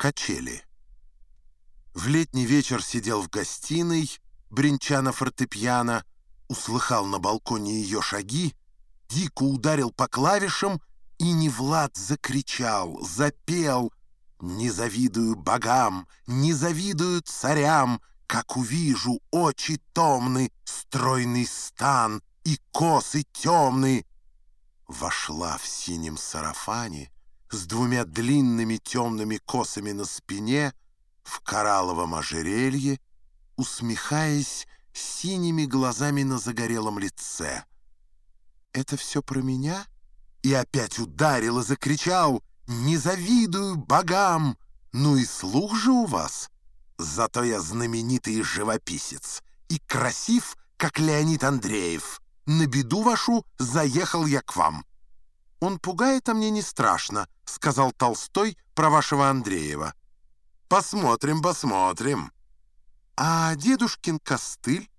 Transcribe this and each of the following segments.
Качели. В летний вечер сидел в гостиной, бренча на фортепиано, услыхал на балконе ее шаги, дико ударил по клавишам и не Влад закричал, запел «Не завидую богам, не завидую царям, как увижу очи томны, стройный стан и косы темны». Вошла в синем сарафане, с двумя длинными темными косами на спине, в коралловом ожерелье, усмехаясь синими глазами на загорелом лице. «Это все про меня?» И опять ударил и закричал «Не завидую богам! Ну и слух же у вас! Зато я знаменитый живописец и красив, как Леонид Андреев. На беду вашу заехал я к вам». «Он пугает, а мне не страшно», — сказал Толстой про вашего Андреева. «Посмотрим, посмотрим». «А дедушкин костыль?»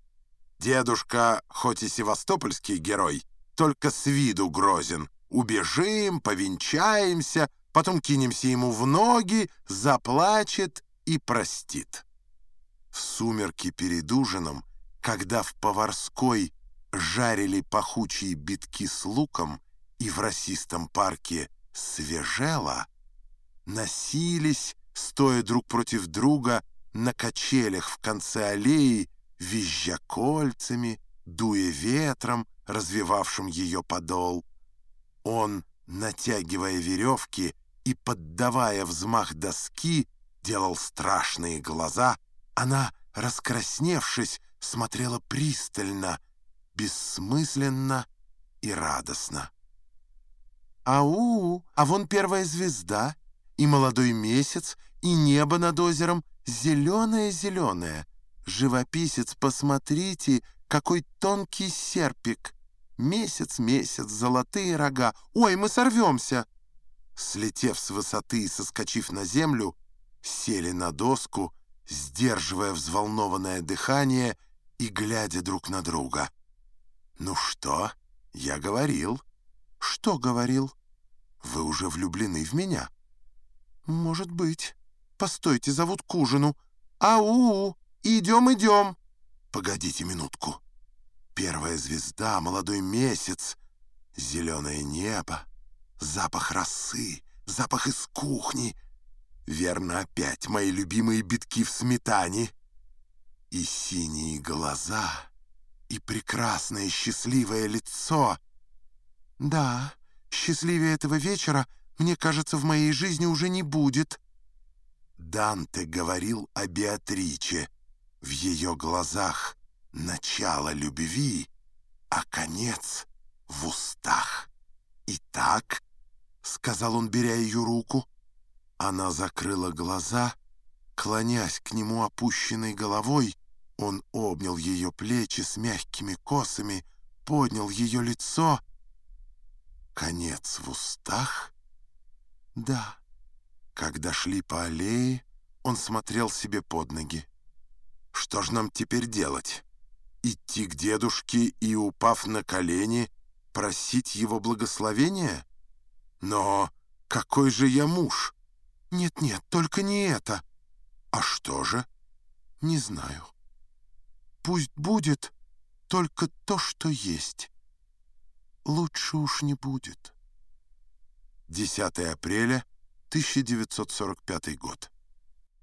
«Дедушка, хоть и севастопольский герой, только с виду грозен. Убежим, повенчаемся, потом кинемся ему в ноги, заплачет и простит». В сумерки перед ужином, когда в поварской жарили пахучие битки с луком, и в расистом парке свежело, носились, стоя друг против друга, на качелях в конце аллеи, визжа кольцами, дуя ветром, развивавшим ее подол. Он, натягивая веревки и поддавая взмах доски, делал страшные глаза. Она, раскрасневшись, смотрела пристально, бессмысленно и радостно. Ау, а вон первая звезда, и молодой месяц, и небо над озером зеленое-зеленое. Живописец, посмотрите, какой тонкий серпик. Месяц, месяц, золотые рога. Ой, мы сорвемся. Слетев с высоты и соскочив на землю, сели на доску, сдерживая взволнованное дыхание и глядя друг на друга. «Ну что, я говорил». «Что говорил?» «Вы уже влюблены в меня?» «Может быть. Постойте, зовут к ужину. Ау! Идем, идем!» «Погодите минутку. Первая звезда, молодой месяц, зеленое небо, запах росы, запах из кухни. Верно, опять мои любимые битки в сметане. И синие глаза, и прекрасное счастливое лицо — «Да, счастливее этого вечера, мне кажется, в моей жизни уже не будет». Данте говорил о Беатриче. В ее глазах начало любви, а конец в устах. «Итак», — сказал он, беря ее руку, она закрыла глаза, клонясь к нему опущенной головой, он обнял ее плечи с мягкими косами, поднял ее лицо — Конец в устах? Да. Когда шли по аллее, он смотрел себе под ноги. Что ж нам теперь делать? Идти к дедушке и, упав на колени, просить его благословения? Но какой же я муж? Нет-нет, только не это. А что же? Не знаю. Пусть будет только то, что есть лучше уж не будет. 10 апреля 1945 год.